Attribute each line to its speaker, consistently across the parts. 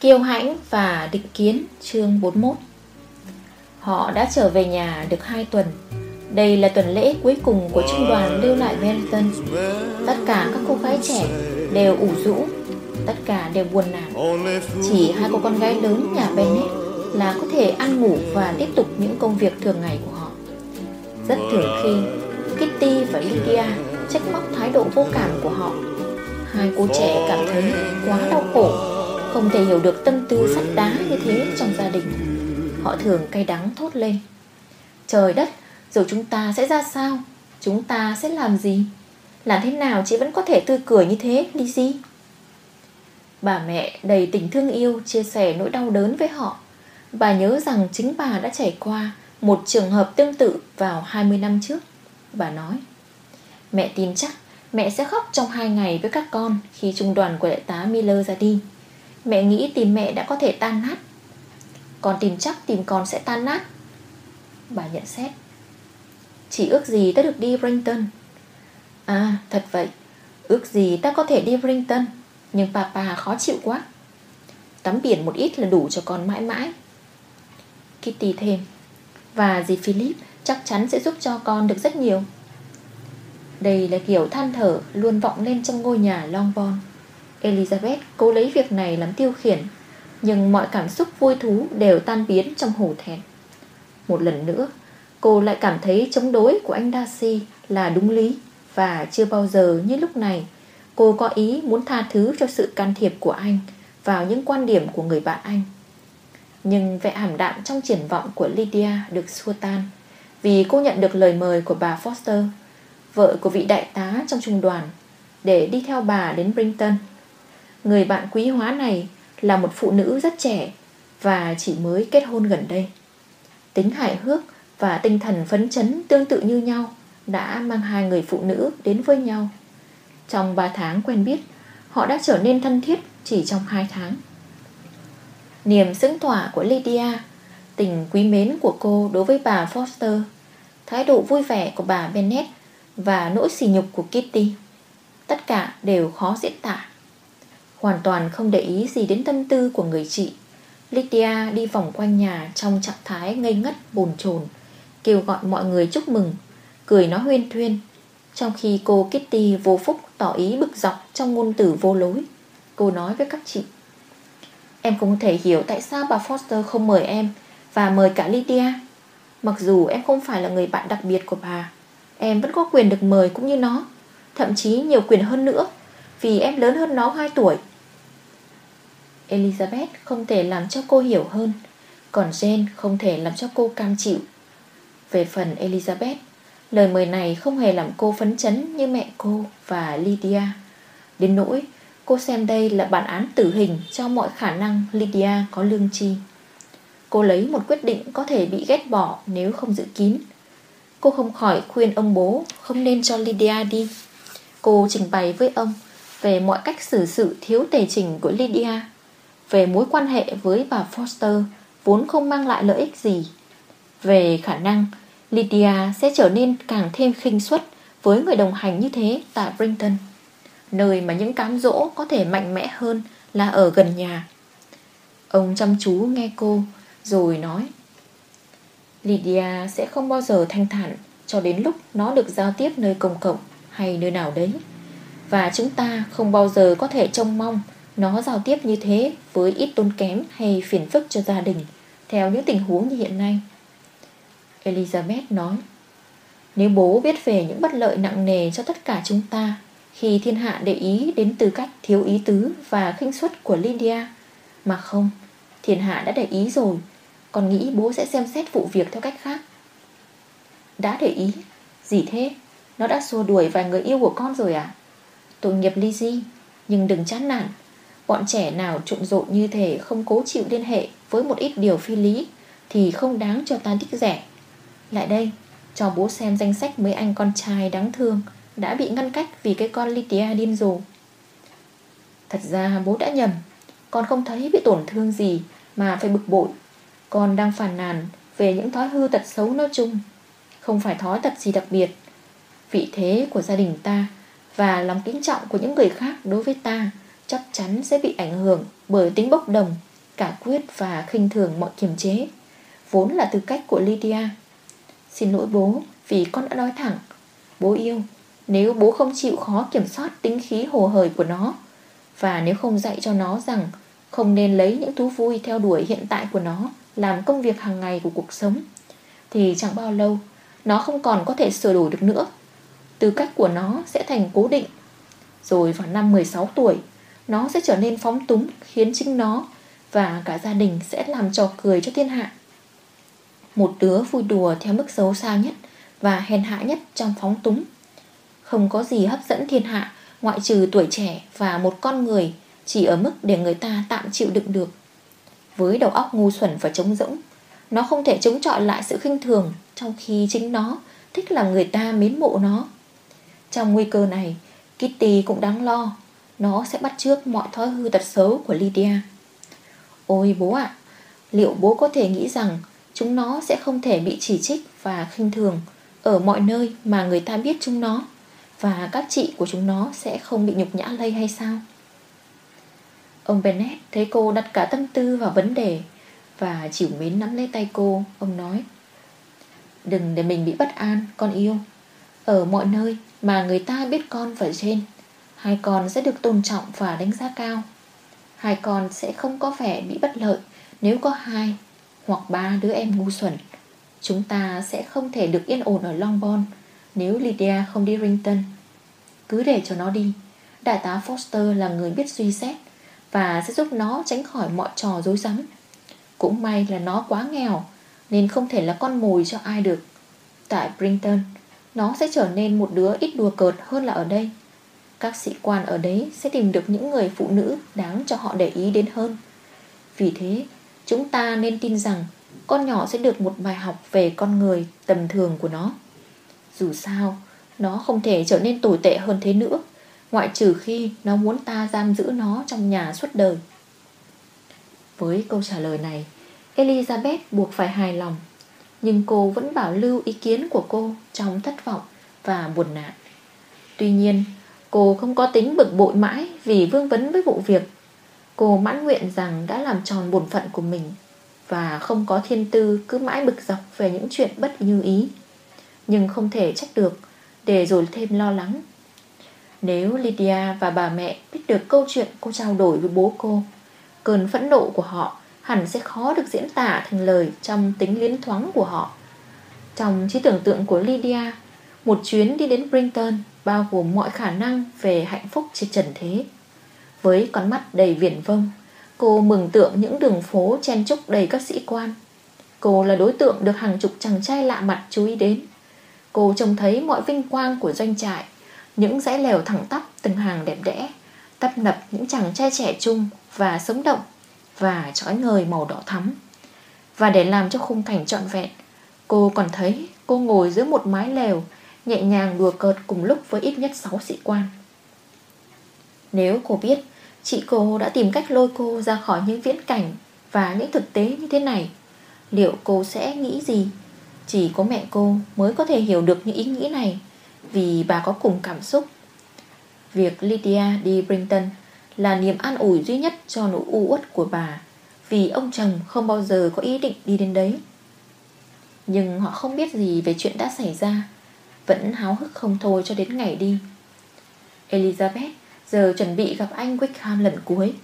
Speaker 1: Kiêu hãnh và định kiến, chương 41 Họ đã trở về nhà được 2 tuần. Đây là tuần lễ cuối cùng của trung đoàn lưu lại Wellington. Tất cả các cô gái trẻ đều ủ rũ. Tất cả đều buồn nản. Chỉ hai cô con gái lớn nhà Bennett là có thể ăn ngủ và tiếp tục những công việc thường ngày của họ. Rất thường khi Kitty và Lydia trách móc thái độ vô cảm của họ. Hai cô trẻ cảm thấy quá đau khổ. Không thể hiểu được tâm tư sắt đá như thế trong gia đình Họ thường cay đắng thốt lên Trời đất, rồi chúng ta sẽ ra sao? Chúng ta sẽ làm gì? Làm thế nào chị vẫn có thể tươi cười như thế, Lizzie? Bà mẹ đầy tình thương yêu chia sẻ nỗi đau đớn với họ Bà nhớ rằng chính bà đã trải qua một trường hợp tương tự vào 20 năm trước Bà nói Mẹ tin chắc Mẹ sẽ khóc trong hai ngày với các con Khi trung đoàn của đại tá Miller ra đi Mẹ nghĩ tìm mẹ đã có thể tan nát. Con tìm chắc tìm con sẽ tan nát. Bà nhận xét. Chỉ ước gì ta được đi Brinton À thật vậy. Ước gì ta có thể đi Brinton Nhưng papa khó chịu quá. Tắm biển một ít là đủ cho con mãi mãi. Kitty thêm. Và dì Philip chắc chắn sẽ giúp cho con được rất nhiều. Đây là kiểu than thở luôn vọng lên trong ngôi nhà Longbourn. Elizabeth cố lấy việc này làm tiêu khiển Nhưng mọi cảm xúc vui thú đều tan biến trong hổ thẹn Một lần nữa Cô lại cảm thấy chống đối của anh Darcy là đúng lý Và chưa bao giờ như lúc này Cô có ý muốn tha thứ cho sự can thiệp của anh Vào những quan điểm của người bạn anh Nhưng vẻ ảm đạm trong triển vọng của Lydia được xua tan Vì cô nhận được lời mời của bà Foster vợ của vị đại tá trong trung đoàn, để đi theo bà đến Brinton. Người bạn quý hóa này là một phụ nữ rất trẻ và chỉ mới kết hôn gần đây. Tính hài hước và tinh thần phấn chấn tương tự như nhau đã mang hai người phụ nữ đến với nhau. Trong 3 tháng quen biết, họ đã trở nên thân thiết chỉ trong 2 tháng. Niềm sững tỏa của Lydia, tình quý mến của cô đối với bà Foster, thái độ vui vẻ của bà Bennett và nỗi sỉ nhục của Kitty. Tất cả đều khó diễn tả. Hoàn toàn không để ý gì đến tâm tư của người chị. Lydia đi vòng quanh nhà trong trạng thái ngây ngất bồn chồn, kêu gọi mọi người chúc mừng, cười nói huyên thuyên. Trong khi cô Kitty vô phúc tỏ ý bực dọc trong ngôn từ vô lối. Cô nói với các chị. Em không thể hiểu tại sao bà Foster không mời em và mời cả Lydia. Mặc dù em không phải là người bạn đặc biệt của bà Em vẫn có quyền được mời cũng như nó Thậm chí nhiều quyền hơn nữa Vì em lớn hơn nó 2 tuổi Elizabeth không thể làm cho cô hiểu hơn, Còn Jane không thể làm cho cô cam chịu. Về phần Elizabeth, Lời mời này không hề làm cô phấn chấn như mẹ cô và Lydia. Đến nỗi, cô xem đây là bản án tử hình cho mọi khả năng Lydia có lương tri. Cô lấy một quyết định có thể bị ghét bỏ nếu không giữ kín. Cô không khỏi khuyên ông bố không nên cho Lydia đi. Cô trình bày với ông về mọi cách xử sự thiếu tề trình của Lydia. Về mối quan hệ với bà Foster vốn không mang lại lợi ích gì Về khả năng, Lydia sẽ trở nên càng thêm khinh suất với người đồng hành như thế tại Brinton Nơi mà những cám dỗ có thể mạnh mẽ hơn là ở gần nhà Ông chăm chú nghe cô rồi nói, Lydia sẽ không bao giờ thanh thản cho đến lúc nó được giao tiếp nơi công cộng hay nơi nào đấy. Và chúng ta không bao giờ có thể trông mong nó giao tiếp như thế với ít tốn kém hay phiền phức cho gia đình theo những tình huống như hiện nay. Elizabeth nói Nếu bố biết về những bất lợi nặng nề cho tất cả chúng ta khi thiên hạ để ý đến tư cách thiếu ý tứ và khinh suất của Lydia mà không, thiên hạ đã để ý rồi còn nghĩ bố sẽ xem xét vụ việc theo cách khác. Đã để ý? Gì thế? Nó đã xua đuổi vài người yêu của con rồi à? Tội nghiệp Lizzie Nhưng đừng chán nản. Bọn trẻ nào trộn rộn như thể không cố chịu liên hệ Với một ít điều phi lý Thì không đáng cho ta thích rẻ. Lại đây, Cho bố xem danh sách mấy anh con trai đáng thương Đã bị ngăn cách vì cái con Lydia điên rồ. Thật ra bố đã nhầm, Con không thấy bị tổn thương gì Mà phải bực bội. Con đang phản nàn về những thói hư tật xấu nói chung, Không phải thói tật gì đặc biệt. Vị thế của gia đình ta Và lòng kính trọng của những người khác đối với ta Chắc chắn sẽ bị ảnh hưởng bởi tính bốc đồng, cả quyết và khinh thường mọi kiềm chế. Vốn là tư cách của Lydia. Xin lỗi bố, vì con đã nói thẳng. Bố yêu, Nếu bố không chịu khó kiểm soát tính khí hồ hởi của nó, Và nếu không dạy cho nó rằng Không nên lấy những thú vui theo đuổi hiện tại của nó Làm công việc hàng ngày của cuộc sống, Thì chẳng bao lâu, Nó không còn có thể sửa đổi được nữa. Tư cách của nó sẽ thành cố định. Rồi vào năm 16 tuổi nó sẽ trở nên phóng túng, Khiến chính nó và cả gia đình sẽ làm trò cười cho thiên hạ. Một đứa vui đùa theo mức xấu xa nhất Và hèn hạ nhất trong phóng túng. Không có gì hấp dẫn thiên hạ, Ngoại trừ tuổi trẻ và một con người, Chỉ ở mức để người ta tạm chịu đựng được. Với đầu óc ngu xuẩn và trống rỗng, Nó không thể chống chọi lại sự khinh thường, Trong khi chính nó thích làm người ta mến mộ nó. Trong nguy cơ này, Kitty cũng đáng lo. Nó sẽ bắt chước mọi thói hư tật xấu của Lydia. Ôi bố ạ, Liệu bố có thể nghĩ rằng Chúng nó sẽ không thể bị chỉ trích và khinh thường Ở mọi nơi mà người ta biết chúng nó Và các chị của chúng nó sẽ không bị nhục nhã lây hay sao? Ông Bennett thấy cô đặt cả tâm tư vào vấn đề Và chịu mến nắm lấy tay cô, Ông nói, Đừng để mình bị bất an, con yêu. Ở mọi nơi mà người ta biết con phải trên Hai con sẽ được tôn trọng và đánh giá cao. Hai con sẽ không có vẻ bị bất lợi Nếu có hai hoặc ba đứa em ngu xuẩn. Chúng ta sẽ không thể được yên ổn ở Longbourn Nếu Lydia không đi Rington. Cứ để cho nó đi. Đại tá Foster là người biết suy xét Và sẽ giúp nó tránh khỏi mọi trò dối rắm. Cũng may là nó quá nghèo Nên không thể là con mồi cho ai được. Tại Brinton Nó sẽ trở nên một đứa ít đùa cợt hơn là ở đây các sĩ quan ở đấy sẽ tìm được những người phụ nữ đáng cho họ để ý đến hơn. Vì thế, chúng ta nên tin rằng con nhỏ sẽ được một bài học về con người tầm thường của nó. Dù sao, nó không thể trở nên tồi tệ hơn thế nữa, ngoại trừ khi nó muốn ta giam giữ nó trong nhà suốt đời. Với câu trả lời này, Elizabeth buộc phải hài lòng, nhưng cô vẫn bảo lưu ý kiến của cô trong thất vọng và buồn nạn. Tuy nhiên, Cô không có tính bực bội mãi vì vương vấn với vụ việc. Cô mãn nguyện rằng đã làm tròn bổn phận của mình Và không có thiên tư cứ mãi bực dọc về những chuyện bất như ý. Nhưng không thể trách được, Để rồi thêm lo lắng. Nếu Lydia và bà mẹ biết được câu chuyện cô trao đổi với bố cô, Cơn phẫn nộ của họ hẳn sẽ khó được diễn tả thành lời trong tính liến thoáng của họ. Trong trí tưởng tượng của Lydia, Một chuyến đi đến Brinton bao gồm mọi khả năng về hạnh phúc trên trần thế. Với con mắt đầy viển vông, cô mừng tượng những đường phố chen chúc đầy các sĩ quan. Cô là đối tượng được hàng chục chàng trai lạ mặt chú ý đến. Cô trông thấy mọi vinh quang của doanh trại, những dãy lều thẳng tắp từng hàng đẹp đẽ, tấp nập những chàng trai trẻ trung và sống động và trói ngời màu đỏ thắm. Và để làm cho khung cảnh trọn vẹn, cô còn thấy cô ngồi dưới một mái lều. Nhẹ nhàng đùa cợt cùng lúc với ít nhất 6 sĩ quan. Nếu cô biết, Chị cô đã tìm cách lôi cô ra khỏi những viễn cảnh Và những thực tế như thế này, Liệu cô sẽ nghĩ gì? Chỉ có mẹ cô mới có thể hiểu được những ý nghĩ này, Vì bà có cùng cảm xúc. Việc Lydia đi Brinton Là niềm an ủi duy nhất cho nỗi u uất của bà, Vì ông chồng không bao giờ có ý định đi đến đấy. Nhưng họ không biết gì về chuyện đã xảy ra vẫn háo hức không thôi cho đến ngày đi. Elizabeth giờ chuẩn bị gặp anh Wickham lần cuối.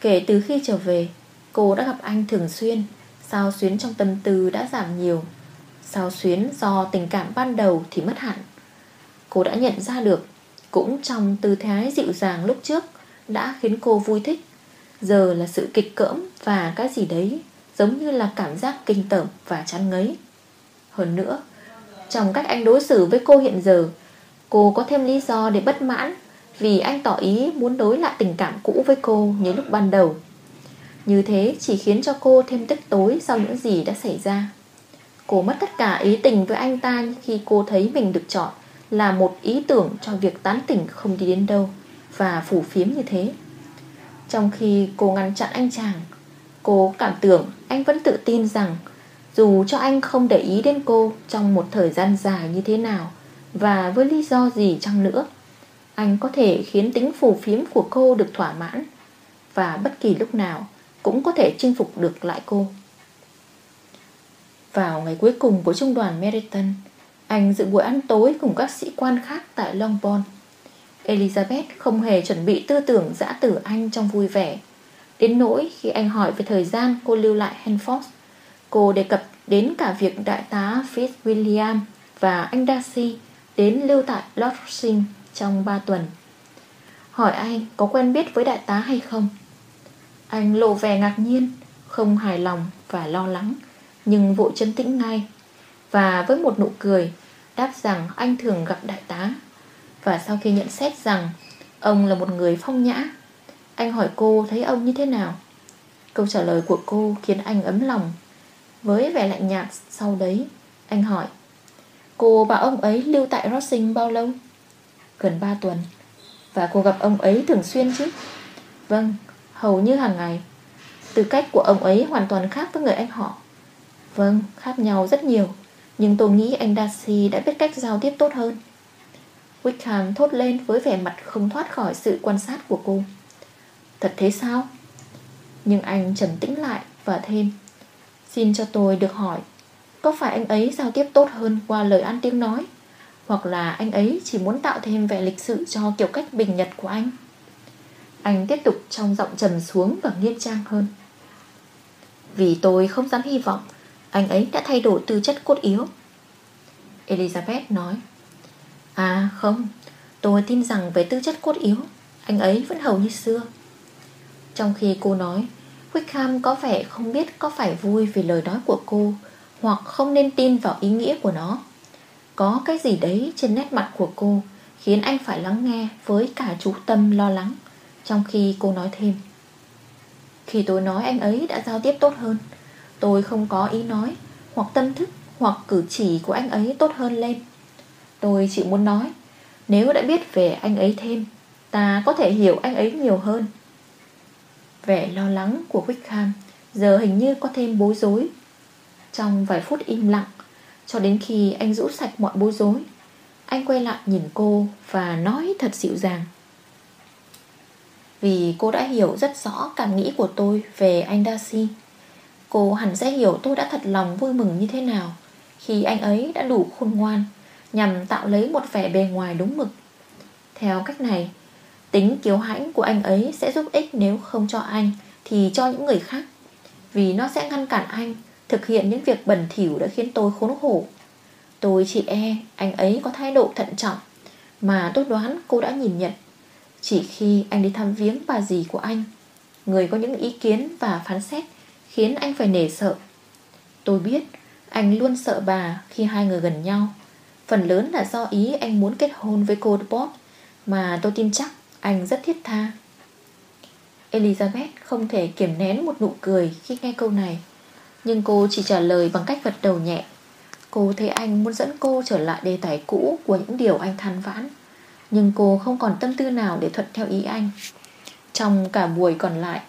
Speaker 1: Kể từ khi trở về, Cô đã gặp anh thường xuyên, Sao xuyến trong tâm tư đã giảm nhiều. Sao xuyến do tình cảm ban đầu thì mất hẳn. Cô đã nhận ra được, Cũng trong tư thái dịu dàng lúc trước, Đã khiến cô vui thích. Giờ là sự kịch cỡm và cái gì đấy, Giống như là cảm giác kinh tởm và chán ngấy. Hơn nữa trong cách anh đối xử với cô hiện giờ. Cô có thêm lý do để bất mãn Vì anh tỏ ý muốn đối lại tình cảm cũ với cô như lúc ban đầu. Như thế chỉ khiến cho cô thêm tức tối sau những gì đã xảy ra. Cô mất tất cả ý tình với anh ta khi cô thấy mình được chọn Là một ý tưởng cho việc tán tỉnh không đi đến đâu Và phủ phiếm như thế. Trong khi cô ngăn chặn anh chàng, Cô cảm tưởng anh vẫn tự tin rằng dù cho anh không để ý đến cô trong một thời gian dài như thế nào Và với lý do gì chăng nữa Anh có thể khiến tính phù phiếm của cô được thỏa mãn Và bất kỳ lúc nào cũng có thể chinh phục được lại cô. Vào ngày cuối cùng của trung đoàn Meriton, anh dự buổi ăn tối cùng các sĩ quan khác tại Longbourn. Elizabeth không hề chuẩn bị tư tưởng dã tử anh trong vui vẻ. Đến nỗi khi anh hỏi về thời gian cô lưu lại Hanford, cô đề cập đến cả việc đại tá Fitzwilliam và anh Darcy đến lưu tại Lord trong 3 tuần. Hỏi anh có quen biết với đại tá hay không? Anh lộ vẻ ngạc nhiên, không hài lòng và lo lắng, nhưng vội chân tĩnh ngay. Và với một nụ cười, đáp rằng anh thường gặp đại tá. Và sau khi nhận xét rằng ông là một người phong nhã, anh hỏi cô thấy ông như thế nào? Câu trả lời của cô khiến anh ấm lòng. Với vẻ lạnh nhạt sau đấy, anh hỏi Cô bảo ông ấy lưu tại Rossing bao lâu? Gần 3 tuần Và cô gặp ông ấy thường xuyên chứ? Vâng, hầu như hàng ngày Tư cách của ông ấy hoàn toàn khác với người anh họ Vâng, khác nhau rất nhiều Nhưng tôi nghĩ anh Darcy đã biết cách giao tiếp tốt hơn Wickham thốt lên với vẻ mặt không thoát khỏi sự quan sát của cô Thật thế sao? Nhưng anh trầm tĩnh lại và thêm Xin cho tôi được hỏi, Có phải anh ấy giao tiếp tốt hơn qua lời ăn tiếng nói? Hoặc là anh ấy chỉ muốn tạo thêm vẻ lịch sự cho kiểu cách bình nhật của anh? Anh tiếp tục trong giọng trầm xuống và nghiêm trang hơn. Vì tôi không dám hy vọng Anh ấy đã thay đổi tư chất cốt yếu. Elizabeth nói À không, Tôi tin rằng về tư chất cốt yếu, Anh ấy vẫn hầu như xưa. Trong khi cô nói Wickham có vẻ không biết có phải vui vì lời nói của cô, Hoặc không nên tin vào ý nghĩa của nó. Có cái gì đấy trên nét mặt của cô Khiến anh phải lắng nghe với cả chú tâm lo lắng, Trong khi cô nói thêm. Khi tôi nói anh ấy đã giao tiếp tốt hơn, Tôi không có ý nói, Hoặc tâm thức, hoặc cử chỉ của anh ấy tốt hơn lên. Tôi chỉ muốn nói, Nếu đã biết về anh ấy thêm, Ta có thể hiểu anh ấy nhiều hơn. Vẻ lo lắng của Wickham Giờ hình như có thêm bối rối. Trong vài phút im lặng, Cho đến khi anh rũ sạch mọi bối rối, Anh quay lại nhìn cô Và nói thật dịu dàng. Vì cô đã hiểu rất rõ cảm nghĩ của tôi Về anh Darcy, Cô hẳn sẽ hiểu tôi đã thật lòng vui mừng như thế nào Khi anh ấy đã đủ khôn ngoan Nhằm tạo lấy một vẻ bề ngoài đúng mực. Theo cách này Tính kiêu hãnh của anh ấy sẽ giúp ích nếu không cho anh, Thì cho những người khác. Vì nó sẽ ngăn cản anh Thực hiện những việc bẩn thỉu đã khiến tôi khốn khổ. Tôi chỉ e anh ấy có thái độ thận trọng, Mà tôi đoán cô đã nhìn nhận. Chỉ khi anh đi thăm viếng bà dì của anh, Người có những ý kiến và phán xét Khiến anh phải nể sợ. Tôi biết Anh luôn sợ bà khi hai người gần nhau. Phần lớn là do ý anh muốn kết hôn với cô Bob, Mà tôi tin chắc anh rất thiết tha. Elizabeth không thể kiềm nén một nụ cười khi nghe câu này, Nhưng cô chỉ trả lời bằng cách gật đầu nhẹ. Cô thấy anh muốn dẫn cô trở lại đề tài cũ của những điều anh than vãn, Nhưng cô không còn tâm tư nào để thuận theo ý anh. Trong cả buổi còn lại,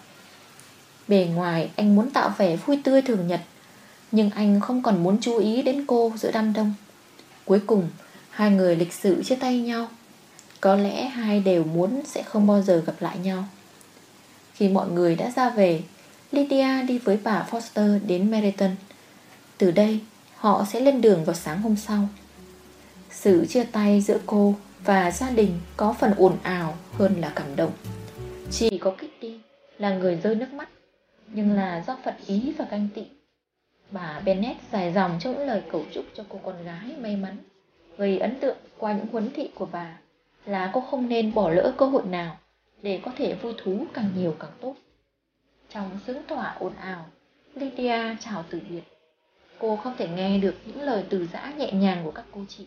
Speaker 1: Bề ngoài anh muốn tạo vẻ vui tươi thường nhật, Nhưng anh không còn muốn chú ý đến cô giữa đám đông. Cuối cùng, Hai người lịch sự chia tay nhau có lẽ hai đều muốn sẽ không bao giờ gặp lại nhau. Khi mọi người đã ra về, Lydia đi với bà Foster đến Meriton Từ đây, họ sẽ lên đường vào sáng hôm sau. Sự chia tay giữa cô và gia đình có phần ồn ào hơn là cảm động. Chỉ có Kitty là người rơi nước mắt, Nhưng là do phận ý và canh tị. Bà Bennett dài dòng trong những lời cầu chúc cho cô con gái may mắn, Gây ấn tượng qua những huấn thị của bà là cô không nên bỏ lỡ cơ hội nào để có thể vui thú càng nhiều càng tốt. Trong sướng tỏa ồn ào, Lydia chào từ biệt. Cô không thể nghe được những lời từ giã nhẹ nhàng của các cô chị.